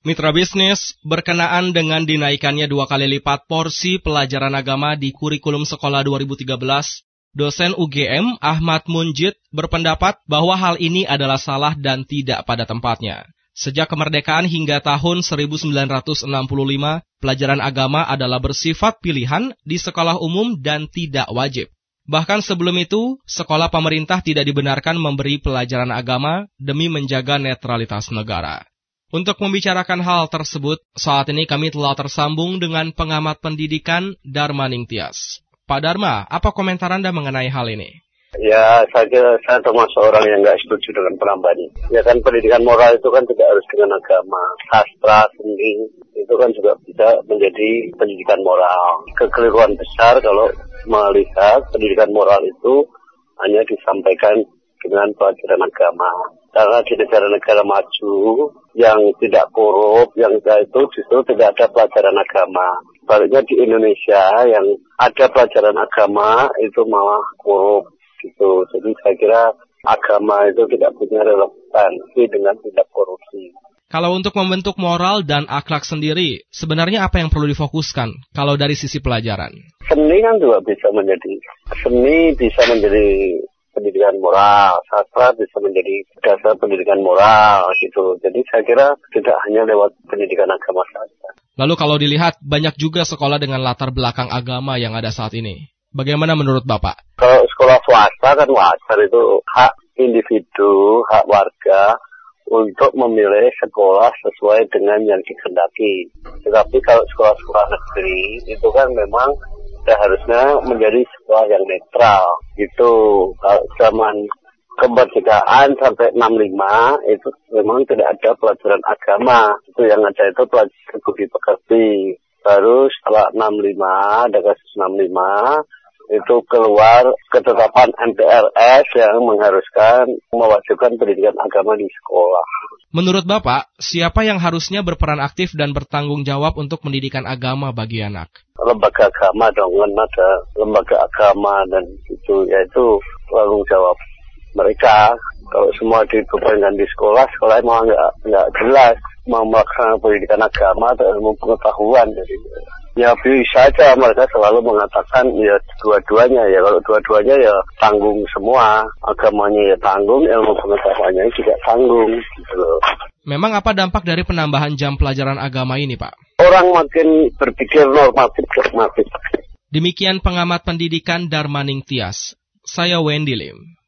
Mitra bisnis, berkenaan dengan dinaikannya dua kali lipat porsi pelajaran agama di kurikulum sekolah 2013, dosen UGM Ahmad Munjid berpendapat bahwa hal ini adalah salah dan tidak pada tempatnya. Sejak kemerdekaan hingga tahun 1965, pelajaran agama adalah bersifat pilihan di sekolah umum dan tidak wajib. Bahkan sebelum itu, sekolah pemerintah tidak dibenarkan memberi pelajaran agama demi menjaga netralitas negara. Untuk membicarakan hal tersebut, saat ini kami telah tersambung dengan pengamat pendidikan Dharma Ningtyas. Pak Dharma, apa komentar Anda mengenai hal ini? Ya, saya kira saya termasuk orang yang nggak setuju dengan penambahan ini. Ya kan pendidikan moral itu kan tidak harus dengan agama, sastra, seni, itu kan juga bisa menjadi pendidikan moral. Kekeliruan besar kalau melihat pendidikan moral itu hanya disampaikan dengan pelajaran agama. Karena di negara-negara maju yang tidak korup, yang itu justru tidak ada pelajaran agama. Baliknya di Indonesia yang ada pelajaran agama itu malah korup gitu. Jadi saya kira agama itu tidak punya relevansi dengan tidak korupsi. Kalau untuk membentuk moral dan akhlak sendiri, sebenarnya apa yang perlu difokuskan kalau dari sisi pelajaran? Seni kan juga bisa menjadi, seni bisa menjadi pendidikan moral, sastra bisa menjadi dasar pendidikan moral gitu. Jadi saya kira tidak hanya lewat pendidikan agama saja. Lalu kalau dilihat banyak juga sekolah dengan latar belakang agama yang ada saat ini. Bagaimana menurut Bapak? Kalau sekolah swasta kan wajar itu hak individu, hak warga untuk memilih sekolah sesuai dengan yang dikehendaki. Tetapi kalau sekolah-sekolah negeri itu kan memang harusnya menjadi sekolah yang netral gitu. Kalau zaman kemerdekaan sampai 65 itu memang tidak ada pelajaran agama. Itu yang ada itu pelajaran budi pekerti. Baru setelah 65 ada kasus 65 itu keluar ketetapan MPRS yang mengharuskan mewajibkan pendidikan agama di sekolah. Menurut Bapak, siapa yang harusnya berperan aktif dan bertanggung jawab untuk pendidikan agama bagi anak? Lembaga agama dong, kan ada lembaga agama dan itu yaitu tanggung jawab mereka. Kalau semua dibebankan di sekolah, sekolah emang nggak nggak jelas mau melaksanakan pendidikan agama atau ilmu pengetahuan. Jadi ya bisa saja mereka selalu mengatakan ya dua-duanya ya kalau dua-duanya ya tanggung semua agamanya ya tanggung ilmu pengetahuannya juga tanggung gitu loh. Memang apa dampak dari penambahan jam pelajaran agama ini Pak? Orang makin berpikir normatif normatif. Demikian pengamat pendidikan Darmaning Tias. Saya Wendy Lim.